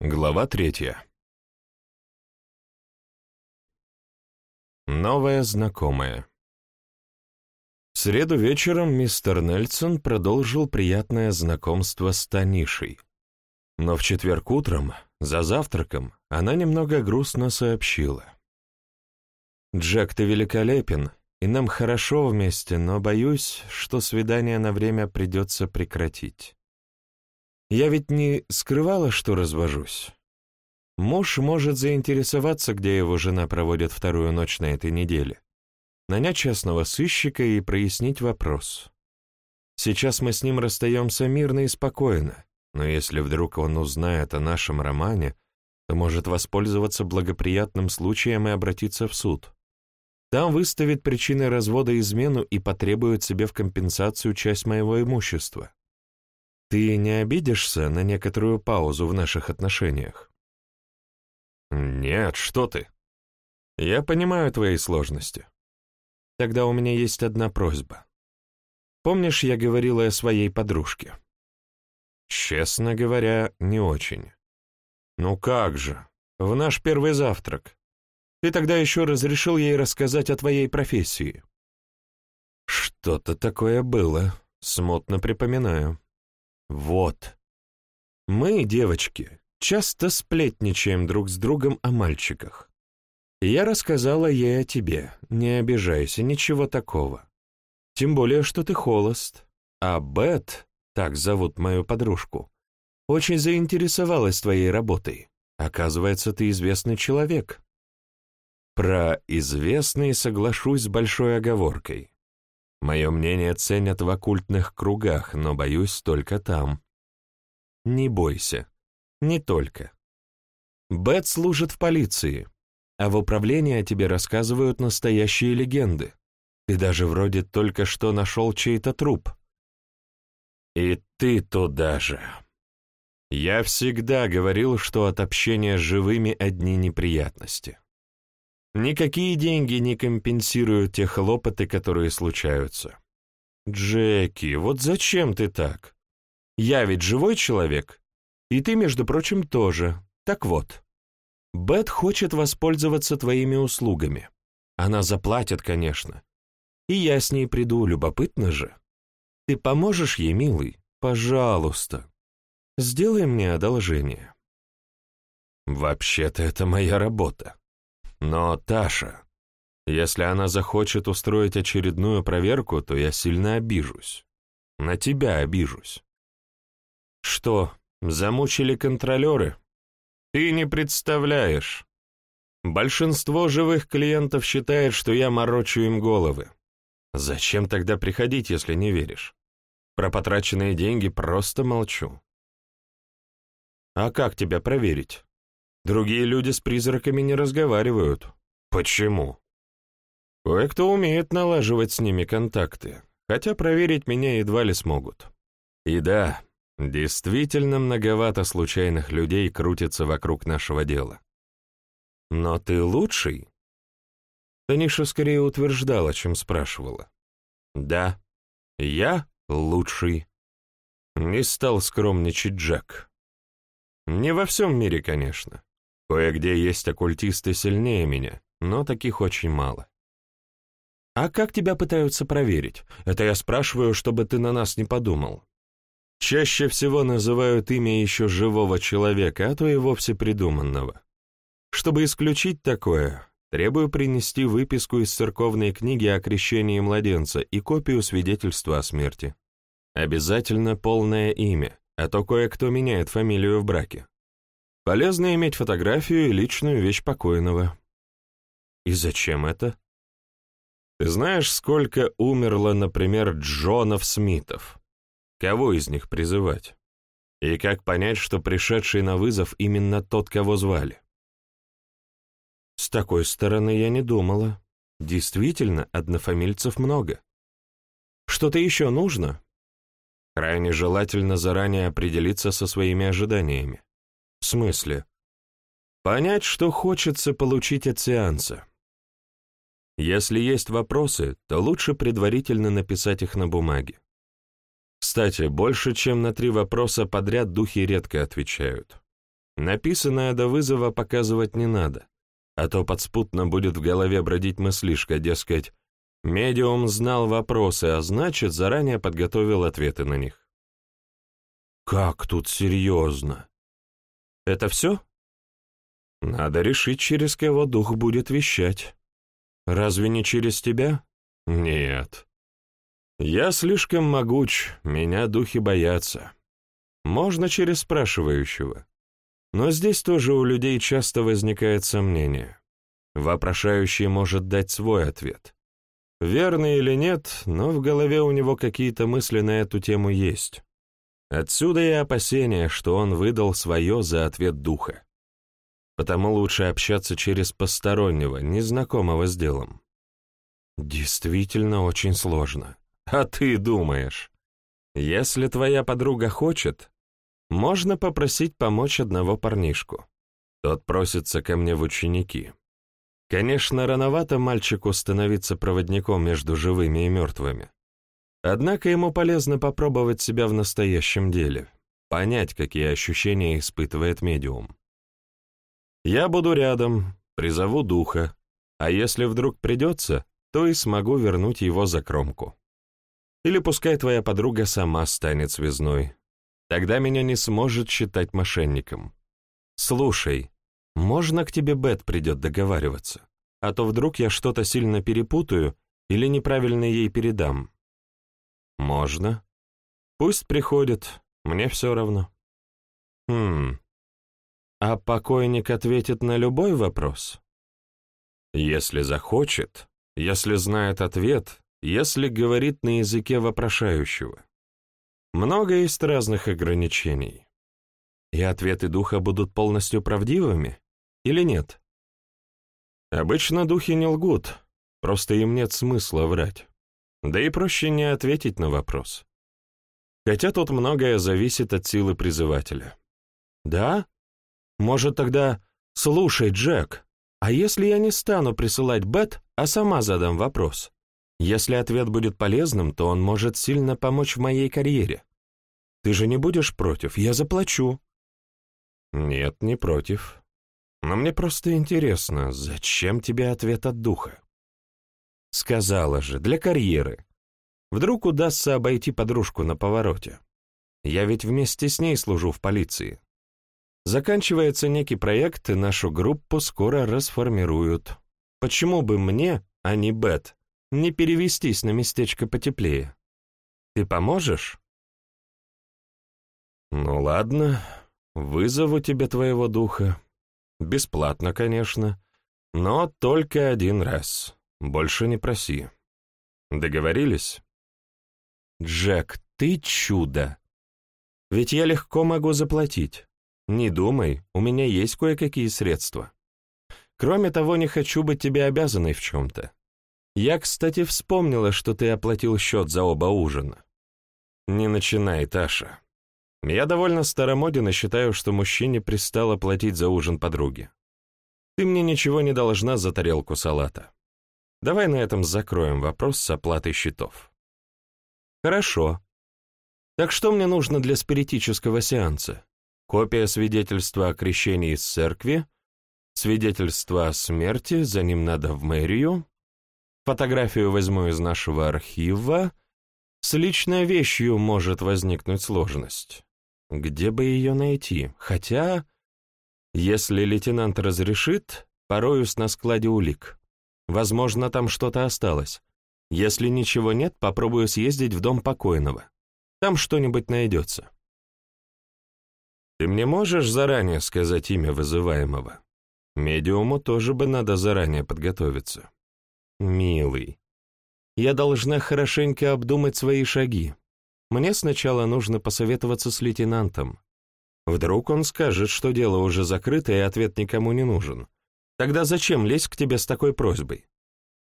Глава третья. Новая знакомая. В среду вечером мистер Нельсон продолжил приятное знакомство с Танишей. Но в четверг утром, за завтраком, она немного грустно сообщила. «Джек, ты великолепен, и нам хорошо вместе, но боюсь, что свидание на время придется прекратить. Я ведь не скрывала, что развожусь. Муж может заинтересоваться, где его жена проводит вторую ночь на этой неделе, нанять частного сыщика и прояснить вопрос. Сейчас мы с ним расстаемся мирно и спокойно, но если вдруг он узнает о нашем романе, то может воспользоваться благоприятным случаем и обратиться в суд. Там выставит причины развода измену и потребует себе в компенсацию часть моего имущества. Ты не обидишься на некоторую паузу в наших отношениях? Нет, что ты. Я понимаю твои сложности. Тогда у меня есть одна просьба. Помнишь, я говорила о своей подружке? Честно говоря, не очень. Ну как же, в наш первый завтрак. Ты тогда еще разрешил ей рассказать о твоей профессии. Что-то такое было, смутно припоминаю. Вот. Мы, девочки, часто сплетничаем друг с другом о мальчиках. Я рассказала ей о тебе, не обижайся, ничего такого. Тем более, что ты холост. А Бет, так зовут мою подружку, очень заинтересовалась твоей работой. Оказывается, ты известный человек. Про «известный» соглашусь с большой оговоркой. Мое мнение ценят в оккультных кругах, но, боюсь, только там. Не бойся. Не только. Бет служит в полиции, а в управлении о тебе рассказывают настоящие легенды. Ты даже вроде только что нашел чей-то труп. И ты туда же. Я всегда говорил, что от общения с живыми одни неприятности. Никакие деньги не компенсируют те хлопоты, которые случаются. Джеки, вот зачем ты так? Я ведь живой человек, и ты, между прочим, тоже. Так вот, Бет хочет воспользоваться твоими услугами. Она заплатит, конечно. И я с ней приду, любопытно же. Ты поможешь ей, милый? Пожалуйста. Сделай мне одолжение. Вообще-то это моя работа. Но, Таша, если она захочет устроить очередную проверку, то я сильно обижусь. На тебя обижусь. Что, замучили контролеры? Ты не представляешь. Большинство живых клиентов считает, что я морочу им головы. Зачем тогда приходить, если не веришь? Про потраченные деньги просто молчу. А как тебя проверить? Другие люди с призраками не разговаривают. Почему? Кое-кто умеет налаживать с ними контакты, хотя проверить меня едва ли смогут. И да, действительно многовато случайных людей крутится вокруг нашего дела. Но ты лучший? Таниша скорее утверждала, чем спрашивала. Да, я лучший. Не стал скромничать Джек. Не во всем мире, конечно. Кое-где есть оккультисты сильнее меня, но таких очень мало. А как тебя пытаются проверить? Это я спрашиваю, чтобы ты на нас не подумал. Чаще всего называют имя еще живого человека, а то и вовсе придуманного. Чтобы исключить такое, требую принести выписку из церковной книги о крещении младенца и копию свидетельства о смерти. Обязательно полное имя, а то кое-кто меняет фамилию в браке. Полезно иметь фотографию и личную вещь покойного. И зачем это? Ты знаешь, сколько умерло, например, Джонов Смитов? Кого из них призывать? И как понять, что пришедший на вызов именно тот, кого звали? С такой стороны я не думала. Действительно, однофамильцев много. Что-то еще нужно? Крайне желательно заранее определиться со своими ожиданиями. Смысле? Понять, что хочется получить от сеанса. Если есть вопросы, то лучше предварительно написать их на бумаге. Кстати, больше чем на три вопроса подряд духи редко отвечают. Написанное до вызова показывать не надо, а то подспутно будет в голове бродить мыслишка, дескать, медиум знал вопросы, а значит, заранее подготовил ответы на них. Как тут серьезно? Это все? Надо решить, через кого дух будет вещать. Разве не через тебя? Нет. Я слишком могуч, меня духи боятся. Можно через спрашивающего. Но здесь тоже у людей часто возникает сомнение. Вопрошающий может дать свой ответ. Верный или нет, но в голове у него какие-то мысли на эту тему есть. Отсюда и опасение, что он выдал свое за ответ духа. Потому лучше общаться через постороннего, незнакомого с делом. Действительно очень сложно. А ты думаешь, если твоя подруга хочет, можно попросить помочь одного парнишку. Тот просится ко мне в ученики. Конечно, рановато мальчику становиться проводником между живыми и мертвыми. Однако ему полезно попробовать себя в настоящем деле, понять, какие ощущения испытывает медиум. Я буду рядом, призову духа, а если вдруг придется, то и смогу вернуть его за кромку. Или пускай твоя подруга сама станет связной, Тогда меня не сможет считать мошенником. Слушай, можно к тебе Бет придет договариваться? А то вдруг я что-то сильно перепутаю или неправильно ей передам. Можно. Пусть приходит, мне все равно. Хм. А покойник ответит на любой вопрос? Если захочет, если знает ответ, если говорит на языке вопрошающего. Много есть разных ограничений. И ответы духа будут полностью правдивыми или нет? Обычно духи не лгут, просто им нет смысла врать. Да и проще не ответить на вопрос. Хотя тут многое зависит от силы призывателя. Да? Может тогда... Слушай, Джек, а если я не стану присылать Бет, а сама задам вопрос? Если ответ будет полезным, то он может сильно помочь в моей карьере. Ты же не будешь против, я заплачу. Нет, не против. Но мне просто интересно, зачем тебе ответ от духа? Сказала же, для карьеры. Вдруг удастся обойти подружку на повороте. Я ведь вместе с ней служу в полиции. Заканчивается некий проект, и нашу группу скоро расформируют. Почему бы мне, а не Бет, не перевестись на местечко потеплее? Ты поможешь? Ну ладно, вызову тебе твоего духа. Бесплатно, конечно, но только один раз. Больше не проси. Договорились? Джек, ты чудо. Ведь я легко могу заплатить. Не думай, у меня есть кое-какие средства. Кроме того, не хочу быть тебе обязанной в чем-то. Я, кстати, вспомнила, что ты оплатил счет за оба ужина. Не начинай, Таша. Я довольно старомоден и считаю, что мужчине пристало платить за ужин подруги. Ты мне ничего не должна за тарелку салата. Давай на этом закроем вопрос с оплатой счетов. Хорошо. Так что мне нужно для спиритического сеанса? Копия свидетельства о крещении из церкви, свидетельство о смерти, за ним надо в мэрию, фотографию возьму из нашего архива, с личной вещью может возникнуть сложность. Где бы ее найти? Хотя, если лейтенант разрешит, пороюсь на складе улик. Возможно, там что-то осталось. Если ничего нет, попробую съездить в дом покойного. Там что-нибудь найдется. Ты мне можешь заранее сказать имя вызываемого? Медиуму тоже бы надо заранее подготовиться. Милый, я должна хорошенько обдумать свои шаги. Мне сначала нужно посоветоваться с лейтенантом. Вдруг он скажет, что дело уже закрыто и ответ никому не нужен. Тогда зачем лезть к тебе с такой просьбой?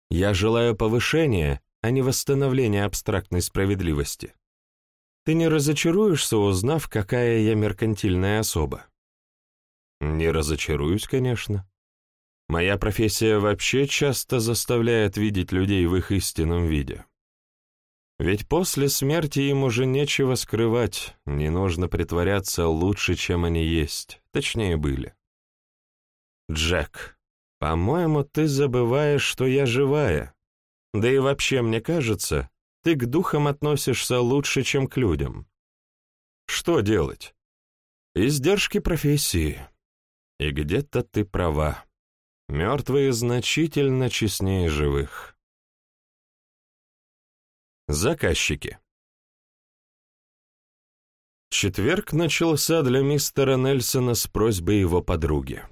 Я желаю повышения, а не восстановления абстрактной справедливости. Ты не разочаруешься, узнав, какая я меркантильная особа? Не разочаруюсь, конечно. Моя профессия вообще часто заставляет видеть людей в их истинном виде. Ведь после смерти им уже нечего скрывать, не нужно притворяться лучше, чем они есть. точнее были. «Джек, по-моему, ты забываешь, что я живая. Да и вообще, мне кажется, ты к духам относишься лучше, чем к людям. Что делать? Издержки профессии. И где-то ты права. Мертвые значительно честнее живых. Заказчики. Четверг начался для мистера Нельсона с просьбой его подруги.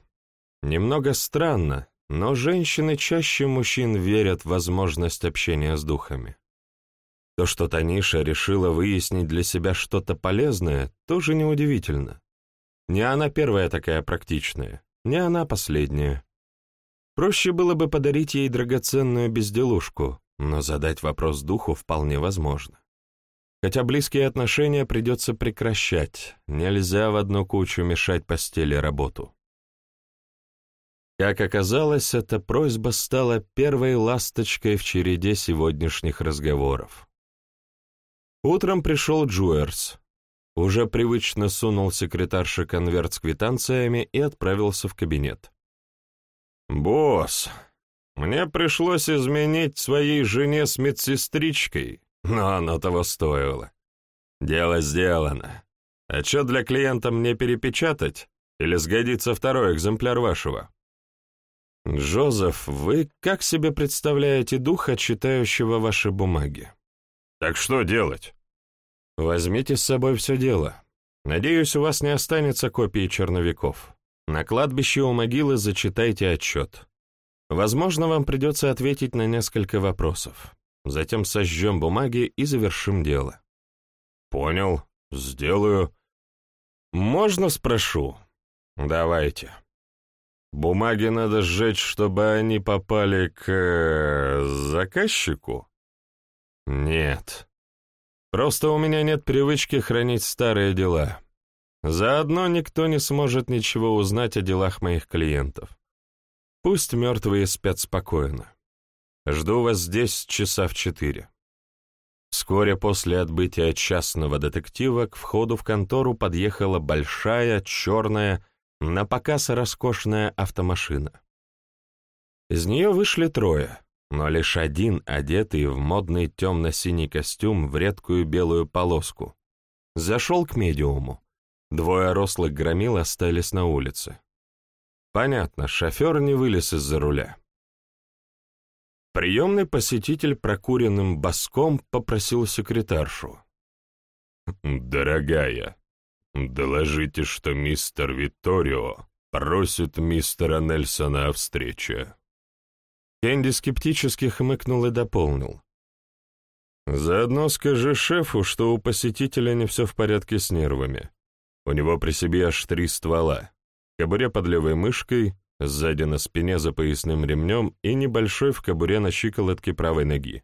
Немного странно, но женщины чаще мужчин верят в возможность общения с духами. То, что Таниша решила выяснить для себя что-то полезное, тоже неудивительно. Не она первая такая практичная, не она последняя. Проще было бы подарить ей драгоценную безделушку, но задать вопрос духу вполне возможно. Хотя близкие отношения придется прекращать, нельзя в одну кучу мешать постели работу. Как оказалось, эта просьба стала первой ласточкой в череде сегодняшних разговоров. Утром пришел Джуэрс. Уже привычно сунул секретарше конверт с квитанциями и отправился в кабинет. «Босс, мне пришлось изменить своей жене с медсестричкой, но оно того стоило. Дело сделано. Отчет для клиента мне перепечатать или сгодится второй экземпляр вашего?» «Джозеф, вы как себе представляете духа, читающего ваши бумаги?» «Так что делать?» Возьмите с собой все дело. Надеюсь, у вас не останется копии черновиков. На кладбище у могилы зачитайте отчет. Возможно, вам придется ответить на несколько вопросов. Затем сожжем бумаги и завершим дело. Понял, сделаю. Можно спрошу? Давайте. Бумаги надо сжечь, чтобы они попали к... Э, заказчику? Нет. Просто у меня нет привычки хранить старые дела. Заодно никто не сможет ничего узнать о делах моих клиентов. Пусть мертвые спят спокойно. Жду вас здесь часа в четыре. Вскоре после отбытия частного детектива к входу в контору подъехала большая, черная, на показ роскошная автомашина. Из нее вышли трое — но лишь один, одетый в модный темно-синий костюм в редкую белую полоску, зашел к медиуму. Двое рослых громил остались на улице. Понятно, шофер не вылез из-за руля. Приемный посетитель прокуренным боском попросил секретаршу. «Дорогая, доложите, что мистер Витторио просит мистера Нельсона о встрече». Кэнди скептически хмыкнул и дополнил. «Заодно скажи шефу, что у посетителя не все в порядке с нервами. У него при себе аж три ствола, кобуре под левой мышкой, сзади на спине за поясным ремнем и небольшой в кобуре на щиколотке правой ноги.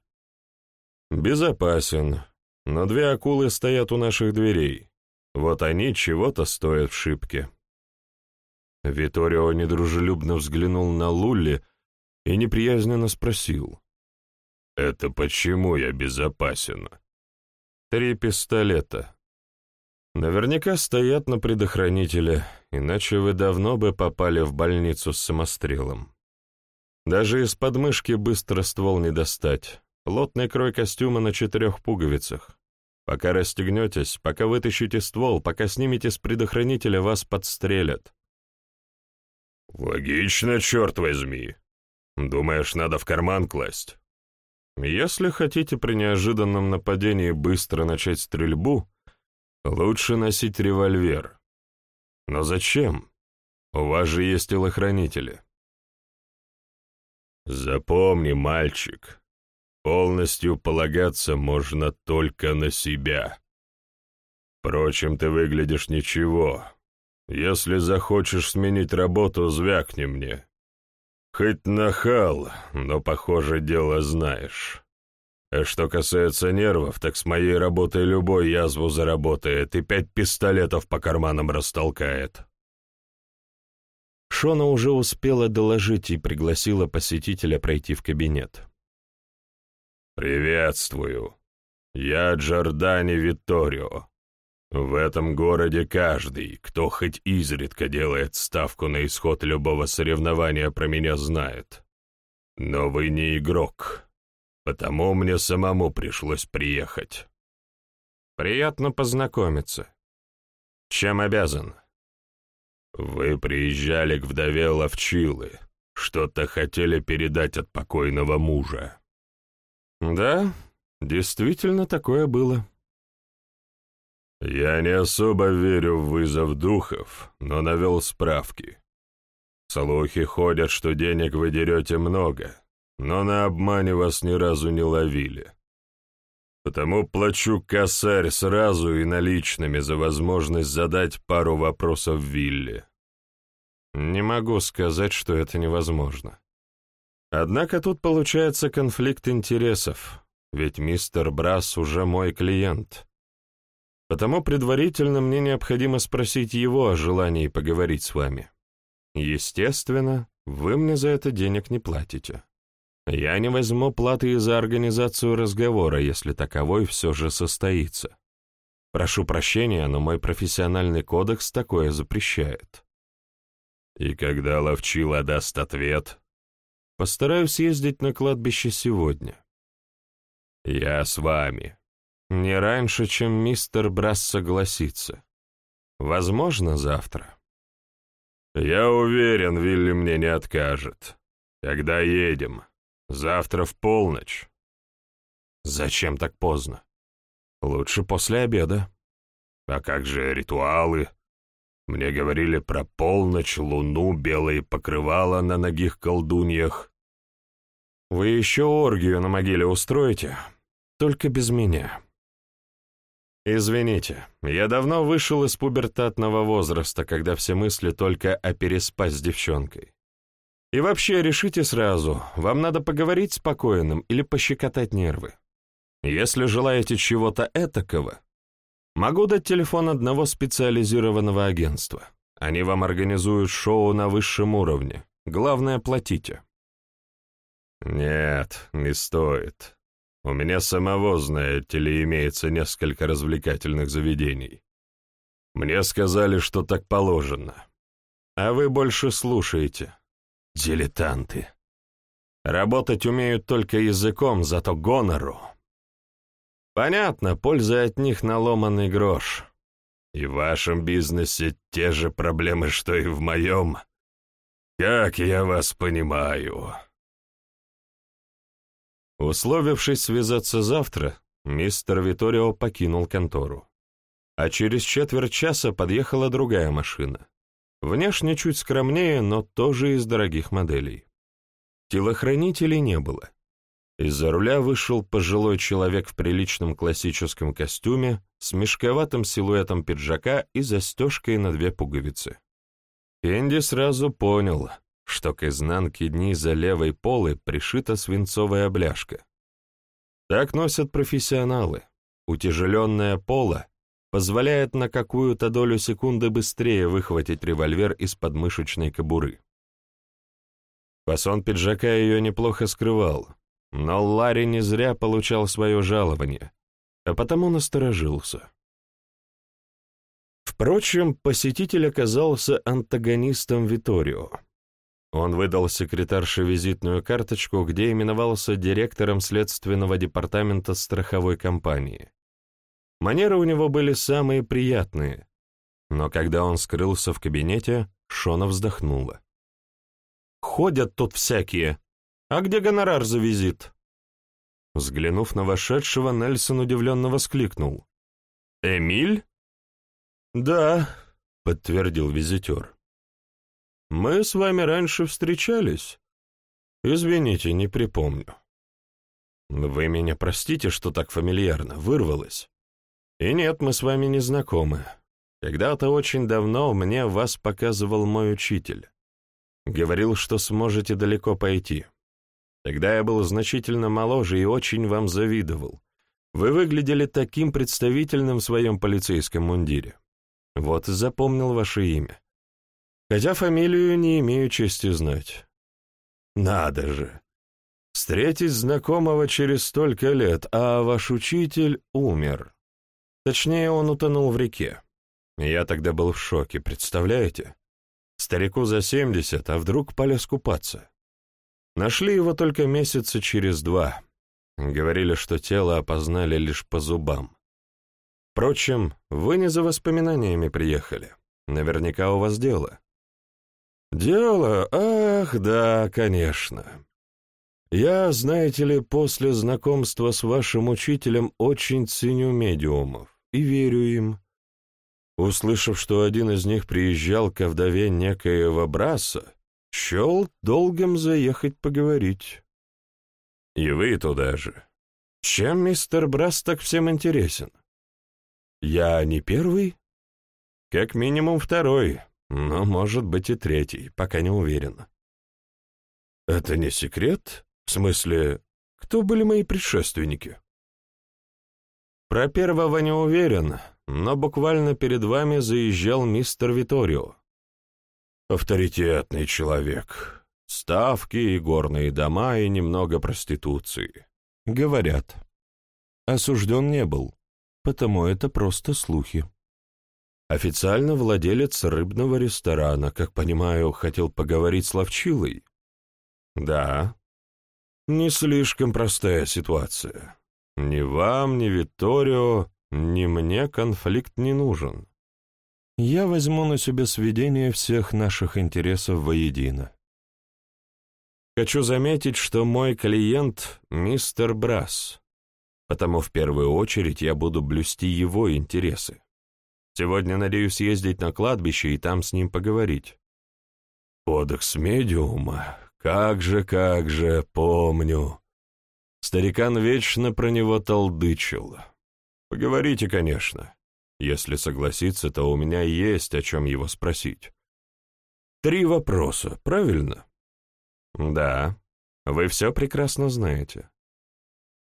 Безопасен, но две акулы стоят у наших дверей. Вот они чего-то стоят в шибке». Виторио недружелюбно взглянул на Лулли, и неприязненно спросил. «Это почему я безопасен?» «Три пистолета. Наверняка стоят на предохранителе, иначе вы давно бы попали в больницу с самострелом. Даже из подмышки быстро ствол не достать. Плотный крой костюма на четырех пуговицах. Пока расстегнетесь, пока вытащите ствол, пока снимете с предохранителя, вас подстрелят». «Логично, черт возьми», Думаешь, надо в карман класть? Если хотите при неожиданном нападении быстро начать стрельбу, лучше носить револьвер. Но зачем? У вас же есть телохранители. Запомни, мальчик, полностью полагаться можно только на себя. Впрочем, ты выглядишь ничего. Если захочешь сменить работу, звякни мне. Хоть нахал, но, похоже, дело знаешь. А что касается нервов, так с моей работой любой язву заработает и пять пистолетов по карманам растолкает. Шона уже успела доложить и пригласила посетителя пройти в кабинет. «Приветствую. Я Джордани Витторио. В этом городе каждый, кто хоть изредка делает ставку на исход любого соревнования, про меня знает. Но вы не игрок, потому мне самому пришлось приехать. Приятно познакомиться. Чем обязан? Вы приезжали к вдове Ловчилы, что-то хотели передать от покойного мужа. Да, действительно такое было. Я не особо верю в вызов духов, но навел справки. Слухи ходят, что денег вы дерете много, но на обмане вас ни разу не ловили. Потому плачу косарь сразу и наличными за возможность задать пару вопросов Вилле. Не могу сказать, что это невозможно. Однако тут получается конфликт интересов, ведь мистер Брас уже мой клиент. Потому предварительно мне необходимо спросить его о желании поговорить с вами. Естественно, вы мне за это денег не платите. Я не возьму платы и за организацию разговора, если таковой все же состоится. Прошу прощения, но мой профессиональный кодекс такое запрещает. И когда Ловчила даст ответ, постараюсь ездить на кладбище сегодня. Я с вами. Не раньше, чем мистер Брас согласится. Возможно, завтра. Я уверен, Вилли мне не откажет. Когда едем? Завтра в полночь. Зачем так поздно? Лучше после обеда. А как же ритуалы? Мне говорили про полночь, луну, белые покрывала на ногих колдуньях. Вы еще оргию на могиле устроите? Только без меня. «Извините, я давно вышел из пубертатного возраста, когда все мысли только о переспать с девчонкой. И вообще решите сразу, вам надо поговорить с покойным или пощекотать нервы. Если желаете чего-то этакого, могу дать телефон одного специализированного агентства. Они вам организуют шоу на высшем уровне. Главное, платите». «Нет, не стоит. У меня самого, знаете ли, имеется несколько развлекательных заведений. Мне сказали, что так положено. А вы больше слушаете. Дилетанты. Работать умеют только языком, зато гонору. Понятно, польза от них наломанный грош. И в вашем бизнесе те же проблемы, что и в моем. Как я вас понимаю. Условившись связаться завтра, мистер Виторио покинул контору. А через четверть часа подъехала другая машина. Внешне чуть скромнее, но тоже из дорогих моделей. Телохранителей не было. Из-за руля вышел пожилой человек в приличном классическом костюме с мешковатым силуэтом пиджака и застежкой на две пуговицы. Энди сразу понял, что к изнанке низа левой полы пришита свинцовая бляшка. Так носят профессионалы. Утяжеленная пола позволяет на какую-то долю секунды быстрее выхватить револьвер из подмышечной кобуры. Фасон пиджака ее неплохо скрывал, но Ларри не зря получал свое жалование, а потому насторожился. Впрочем, посетитель оказался антагонистом Виторио. Он выдал секретарше визитную карточку, где именовался директором следственного департамента страховой компании. Манеры у него были самые приятные, но когда он скрылся в кабинете, Шона вздохнула. «Ходят тут всякие. А где гонорар за визит?» Взглянув на вошедшего, Нельсон удивленно воскликнул. «Эмиль?» «Да», — подтвердил визитер. Мы с вами раньше встречались? Извините, не припомню. Вы меня простите, что так фамильярно, вырвалось. И нет, мы с вами не знакомы. Когда-то очень давно мне вас показывал мой учитель. Говорил, что сможете далеко пойти. Тогда я был значительно моложе и очень вам завидовал. Вы выглядели таким представительным в своем полицейском мундире. Вот и запомнил ваше имя хотя фамилию не имею чести знать. Надо же! Встретить знакомого через столько лет, а ваш учитель умер. Точнее, он утонул в реке. Я тогда был в шоке, представляете? Старику за семьдесят, а вдруг полез купаться. Нашли его только месяца через два. Говорили, что тело опознали лишь по зубам. Впрочем, вы не за воспоминаниями приехали. Наверняка у вас дело. Дело? Ах, да, конечно. Я, знаете ли, после знакомства с вашим учителем очень ценю медиумов и верю им. Услышав, что один из них приезжал к вдове некоего Браса, счел долгом заехать поговорить. И вы туда же. Чем мистер Брас так всем интересен? Я не первый? Как минимум второй, но, может быть, и третий, пока не уверен. Это не секрет? В смысле, кто были мои предшественники? Про первого не уверен, но буквально перед вами заезжал мистер Виторио. Авторитетный человек. Ставки и горные дома, и немного проституции. Говорят. Осужден не был, потому это просто слухи. Официально владелец рыбного ресторана, как понимаю, хотел поговорить с Ловчилой? Да. Не слишком простая ситуация. Ни вам, ни Виторио, ни мне конфликт не нужен. Я возьму на себя сведение всех наших интересов воедино. Хочу заметить, что мой клиент — мистер Брас, потому в первую очередь я буду блюсти его интересы. Сегодня надеюсь съездить на кладбище и там с ним поговорить. Кодекс медиума. Как же, как же, помню. Старикан вечно про него толдычил. Поговорите, конечно. Если согласится, то у меня есть о чем его спросить. Три вопроса, правильно? Да, вы все прекрасно знаете.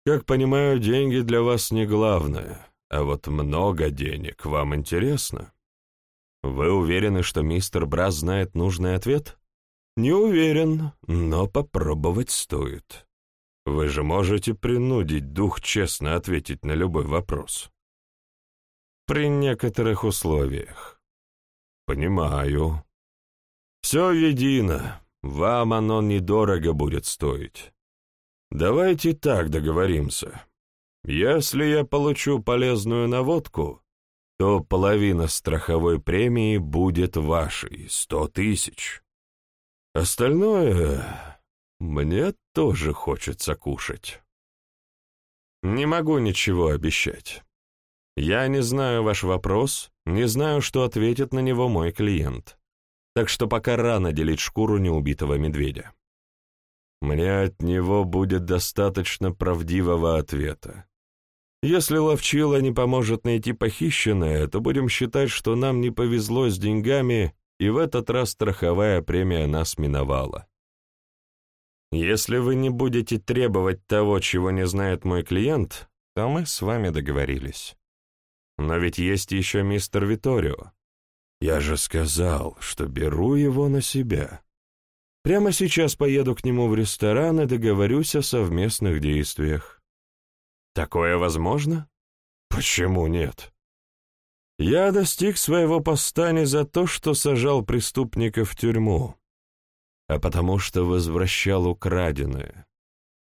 Как понимаю, деньги для вас не главное. А вот много денег вам интересно? Вы уверены, что мистер Брас знает нужный ответ? Не уверен, но попробовать стоит. Вы же можете принудить дух честно ответить на любой вопрос. При некоторых условиях. Понимаю. Все едино, вам оно недорого будет стоить. Давайте так договоримся. Если я получу полезную наводку, то половина страховой премии будет вашей, сто тысяч. Остальное мне тоже хочется кушать. Не могу ничего обещать. Я не знаю ваш вопрос, не знаю, что ответит на него мой клиент. Так что пока рано делить шкуру неубитого медведя. Мне от него будет достаточно правдивого ответа. Если ловчила не поможет найти похищенное, то будем считать, что нам не повезло с деньгами, и в этот раз страховая премия нас миновала. Если вы не будете требовать того, чего не знает мой клиент, то мы с вами договорились. Но ведь есть еще мистер Виторио. Я же сказал, что беру его на себя. Прямо сейчас поеду к нему в ресторан и договорюсь о совместных действиях. Такое возможно? Почему нет? Я достиг своего поста не за то, что сажал преступников в тюрьму, а потому что возвращал украденное.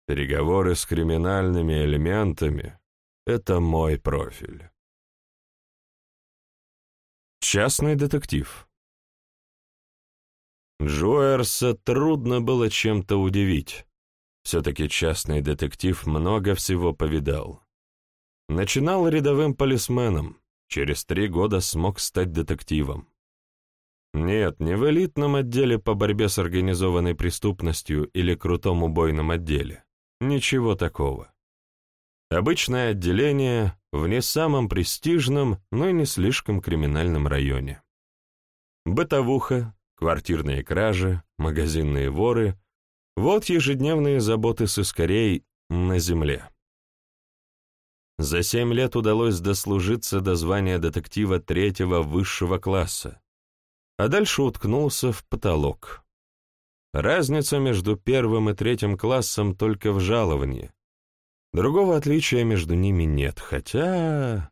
Переговоры с криминальными элементами — это мой профиль. Частный детектив. Джуэрса трудно было чем-то удивить. Все-таки частный детектив много всего повидал. Начинал рядовым полисменом, через три года смог стать детективом. Нет, не в элитном отделе по борьбе с организованной преступностью или крутом убойном отделе. Ничего такого. Обычное отделение в не самом престижном, но и не слишком криминальном районе. Бытовуха, квартирные кражи, магазинные воры вот ежедневные заботы сыскарей на земле. За семь лет удалось дослужиться до звания детектива третьего высшего класса, а дальше уткнулся в потолок. Разница между первым и третьим классом только в жаловании. Другого отличия между ними нет, хотя...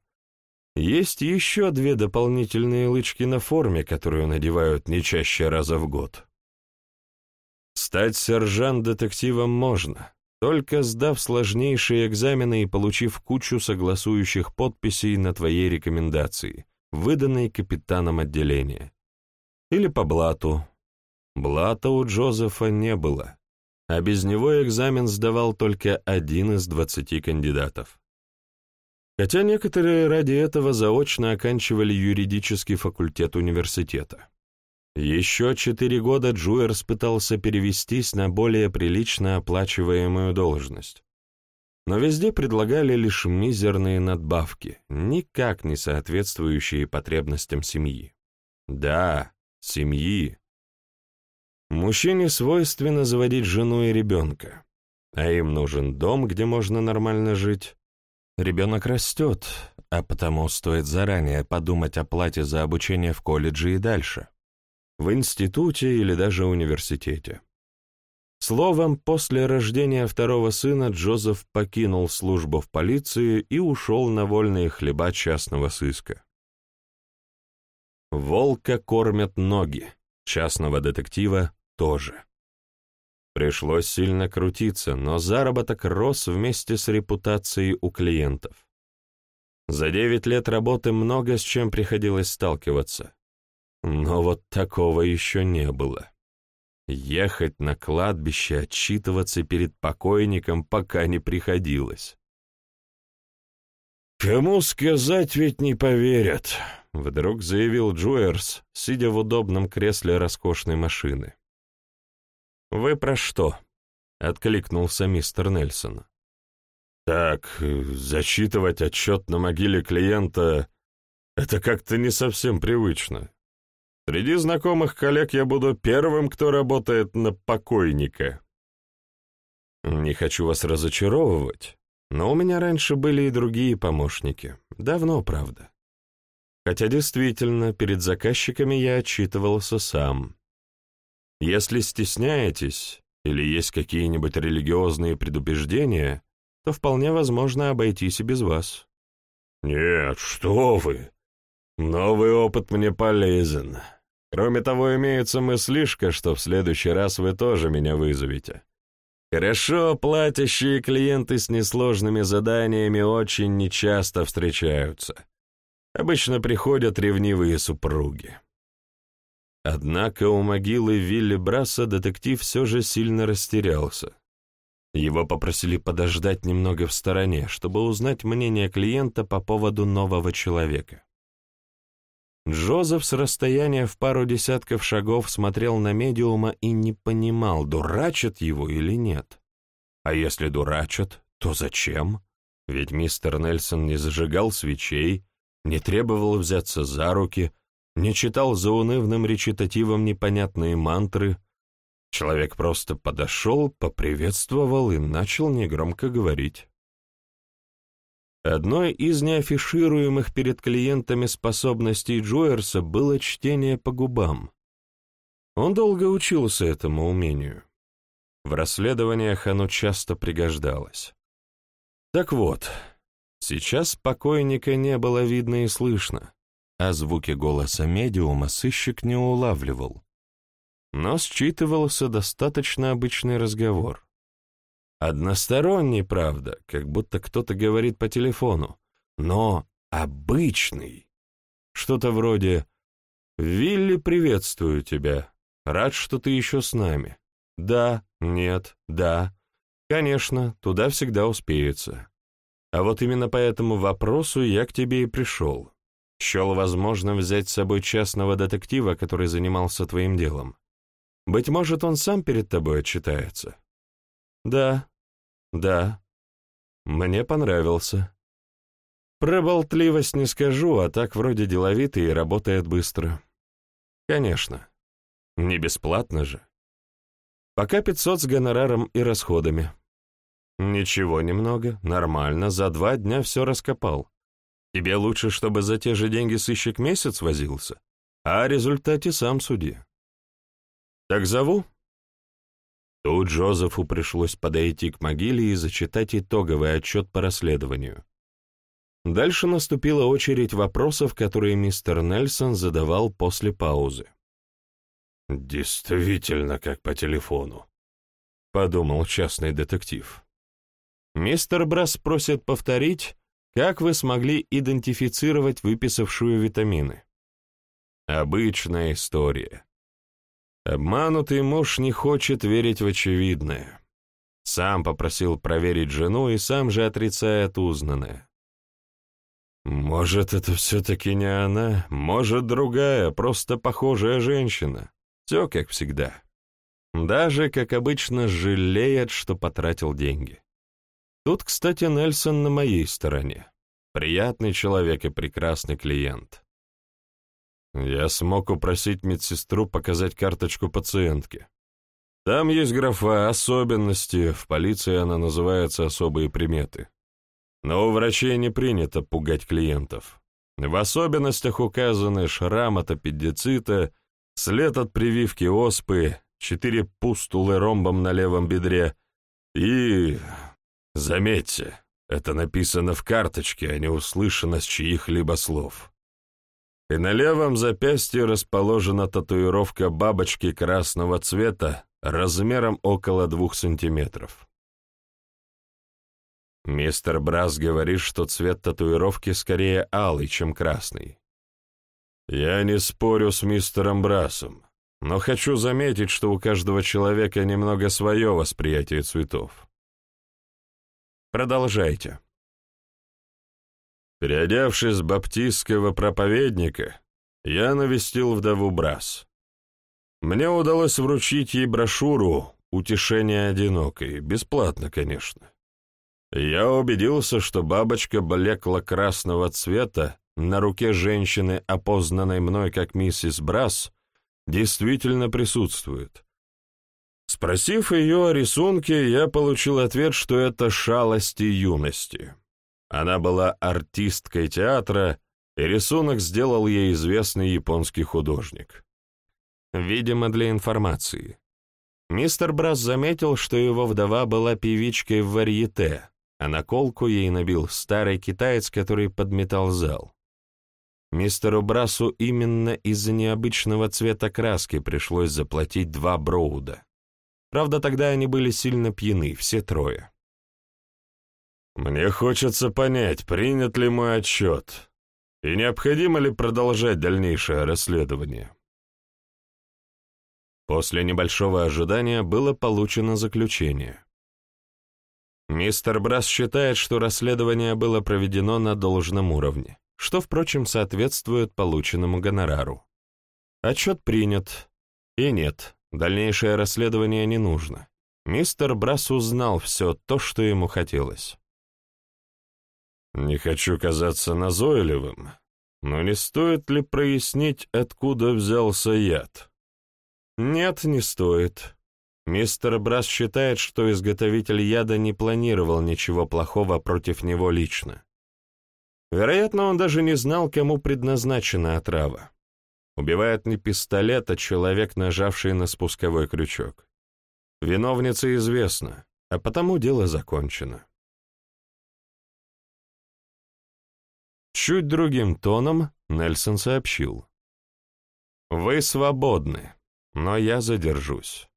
Есть еще две дополнительные лычки на форме, которую надевают не чаще раза в год. Стать сержант-детективом можно, только сдав сложнейшие экзамены и получив кучу согласующих подписей на твоей рекомендации, выданной капитаном отделения. Или по блату. Блата у Джозефа не было, а без него экзамен сдавал только один из двадцати кандидатов. Хотя некоторые ради этого заочно оканчивали юридический факультет университета. Еще четыре года Джуэрс пытался перевестись на более прилично оплачиваемую должность. Но везде предлагали лишь мизерные надбавки, никак не соответствующие потребностям семьи. Да, семьи. Мужчине свойственно заводить жену и ребенка, а им нужен дом, где можно нормально жить. Ребенок растет, а потому стоит заранее подумать о плате за обучение в колледже и дальше в институте или даже университете. Словом, после рождения второго сына Джозеф покинул службу в полиции и ушел на вольные хлеба частного сыска. Волка кормят ноги, частного детектива тоже. Пришлось сильно крутиться, но заработок рос вместе с репутацией у клиентов. За девять лет работы много с чем приходилось сталкиваться. Но вот такого еще не было. Ехать на кладбище, отчитываться перед покойником пока не приходилось. «Кому сказать ведь не поверят», — вдруг заявил Джуэрс, сидя в удобном кресле роскошной машины. «Вы про что?» — откликнулся мистер Нельсон. «Так, зачитывать отчет на могиле клиента — это как-то не совсем привычно. Среди знакомых коллег я буду первым, кто работает на покойника. Не хочу вас разочаровывать, но у меня раньше были и другие помощники. Давно, правда. Хотя действительно, перед заказчиками я отчитывался сам. Если стесняетесь или есть какие-нибудь религиозные предубеждения, то вполне возможно обойтись и без вас. «Нет, что вы! Новый опыт мне полезен. Кроме того, имеется мыслишка, что в следующий раз вы тоже меня вызовете. Хорошо платящие клиенты с несложными заданиями очень нечасто встречаются. Обычно приходят ревнивые супруги. Однако у могилы Вилли Брасса детектив все же сильно растерялся. Его попросили подождать немного в стороне, чтобы узнать мнение клиента по поводу нового человека. Джозеф с расстояния в пару десятков шагов смотрел на медиума и не понимал, дурачат его или нет. А если дурачат, то зачем? Ведь мистер Нельсон не зажигал свечей, не требовал взяться за руки, не читал за унывным речитативом непонятные мантры. Человек просто подошел, поприветствовал и начал негромко говорить. Одной из неафишируемых перед клиентами способностей Джойерса было чтение по губам. Он долго учился этому умению. В расследованиях оно часто пригождалось. Так вот, сейчас покойника не было видно и слышно, а звуки голоса медиума сыщик не улавливал. Но считывался достаточно обычный разговор. Односторонний, правда, как будто кто-то говорит по телефону, но обычный. Что-то вроде «Вилли, приветствую тебя. Рад, что ты еще с нами. Да, нет, да. Конечно, туда всегда успеется. А вот именно по этому вопросу я к тебе и пришел. Счел возможно взять с собой частного детектива, который занимался твоим делом. Быть может, он сам перед тобой отчитается. Да, да. Мне понравился. Про болтливость не скажу, а так вроде деловитый и работает быстро. Конечно. Не бесплатно же. Пока 500 с гонораром и расходами. Ничего немного, нормально, за два дня все раскопал. Тебе лучше, чтобы за те же деньги сыщик месяц возился, а о результате сам суди. Так зову? Тут Джозефу пришлось подойти к могиле и зачитать итоговый отчет по расследованию. Дальше наступила очередь вопросов, которые мистер Нельсон задавал после паузы. «Действительно, как по телефону», — подумал частный детектив. Мистер Брас просит повторить, как вы смогли идентифицировать выписавшую витамины. Обычная история. Обманутый муж не хочет верить в очевидное. Сам попросил проверить жену и сам же отрицает узнанное. Может, это все-таки не она, может, другая, просто похожая женщина. Все как всегда. Даже, как обычно, жалеет, что потратил деньги. Тут, кстати, Нельсон на моей стороне. Приятный человек и прекрасный клиент. Я смог упросить медсестру показать карточку пациентки. Там есть графа «Особенности», в полиции она называется «Особые приметы». Но у врачей не принято пугать клиентов. В особенностях указаны шрам от аппендицита, след от прививки оспы, четыре пустулы ромбом на левом бедре и... Заметьте, это написано в карточке, а не услышано с чьих-либо слов. И на левом запястье расположена татуировка бабочки красного цвета размером около двух сантиметров. Мистер Брас говорит, что цвет татуировки скорее алый, чем красный. Я не спорю с мистером Брасом, но хочу заметить, что у каждого человека немного свое восприятие цветов. Продолжайте. Переодевшись баптистского проповедника, я навестил вдову Брас. Мне удалось вручить ей брошюру «Утешение одинокой», бесплатно, конечно. Я убедился, что бабочка блекла красного цвета на руке женщины, опознанной мной как миссис Брас, действительно присутствует. Спросив ее о рисунке, я получил ответ, что это шалости юности. Она была артисткой театра, и рисунок сделал ей известный японский художник. Видимо, для информации. Мистер Брас заметил, что его вдова была певичкой в варьете, а наколку ей набил старый китаец, который подметал зал. Мистеру Брасу именно из-за необычного цвета краски пришлось заплатить два броуда. Правда, тогда они были сильно пьяны, все трое. «Мне хочется понять, принят ли мой отчет, и необходимо ли продолжать дальнейшее расследование». После небольшого ожидания было получено заключение. Мистер Брас считает, что расследование было проведено на должном уровне, что, впрочем, соответствует полученному гонорару. Отчет принят. И нет, дальнейшее расследование не нужно. Мистер Брас узнал все то, что ему хотелось. Не хочу казаться назойливым, но не стоит ли прояснить, откуда взялся яд? Нет, не стоит. Мистер Брас считает, что изготовитель яда не планировал ничего плохого против него лично. Вероятно, он даже не знал, кому предназначена отрава. Убивает не пистолет, а человек, нажавший на спусковой крючок. Виновница известна, а потому дело закончено. Чуть другим тоном Нельсон сообщил. «Вы свободны, но я задержусь.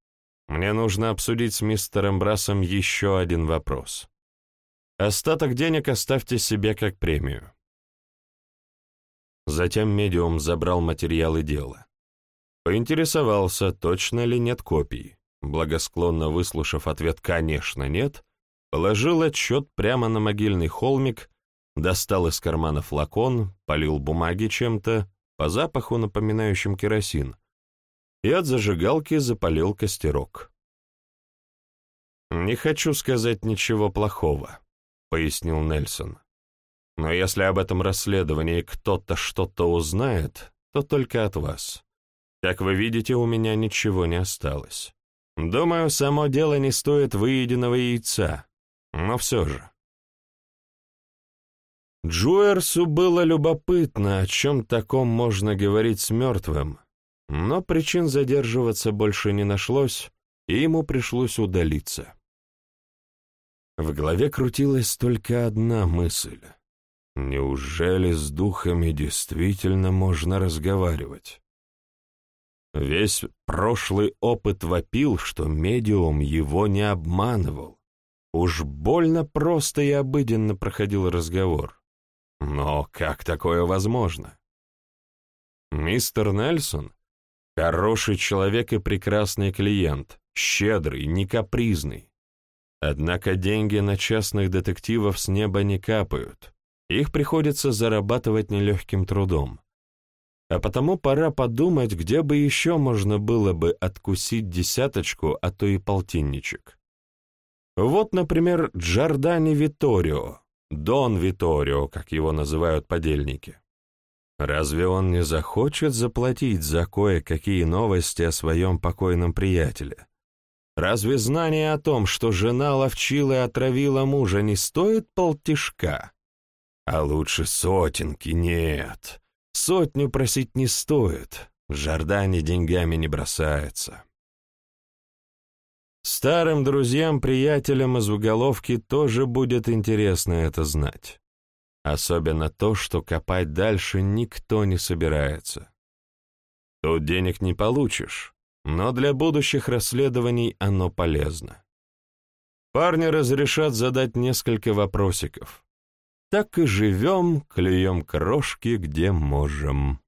Мне нужно обсудить с мистером Брасом еще один вопрос. Остаток денег оставьте себе как премию. Затем медиум забрал материалы дела. Поинтересовался, точно ли нет копий. Благосклонно выслушав ответ «конечно нет», положил отчет прямо на могильный холмик, достал из кармана флакон, полил бумаги чем-то, по запаху напоминающим керосин, и от зажигалки запалил костерок. «Не хочу сказать ничего плохого», — пояснил Нельсон. «Но если об этом расследовании кто-то что-то узнает, то только от вас. Как вы видите, у меня ничего не осталось. Думаю, само дело не стоит выеденного яйца, но все же». Джуэрсу было любопытно, о чем таком можно говорить с мертвым, но причин задерживаться больше не нашлось, и ему пришлось удалиться. В голове крутилась только одна мысль. Неужели с духами действительно можно разговаривать? Весь прошлый опыт вопил, что медиум его не обманывал. Уж больно просто и обыденно проходил разговор. Но как такое возможно? Мистер Нельсон — хороший человек и прекрасный клиент, щедрый, не капризный. Однако деньги на частных детективов с неба не капают. Их приходится зарабатывать нелегким трудом. А потому пора подумать, где бы еще можно было бы откусить десяточку, а то и полтинничек. Вот, например, Джордани Виторио, Дон Виторио, как его называют подельники. Разве он не захочет заплатить за кое-какие новости о своем покойном приятеле? Разве знание о том, что жена ловчила и отравила мужа, не стоит полтишка? А лучше сотенки нет. Сотню просить не стоит. Жордани деньгами не бросается. Старым друзьям-приятелям из уголовки тоже будет интересно это знать. Особенно то, что копать дальше никто не собирается. Тут денег не получишь, но для будущих расследований оно полезно. Парни разрешат задать несколько вопросиков. Так и живем, клюем крошки, где можем.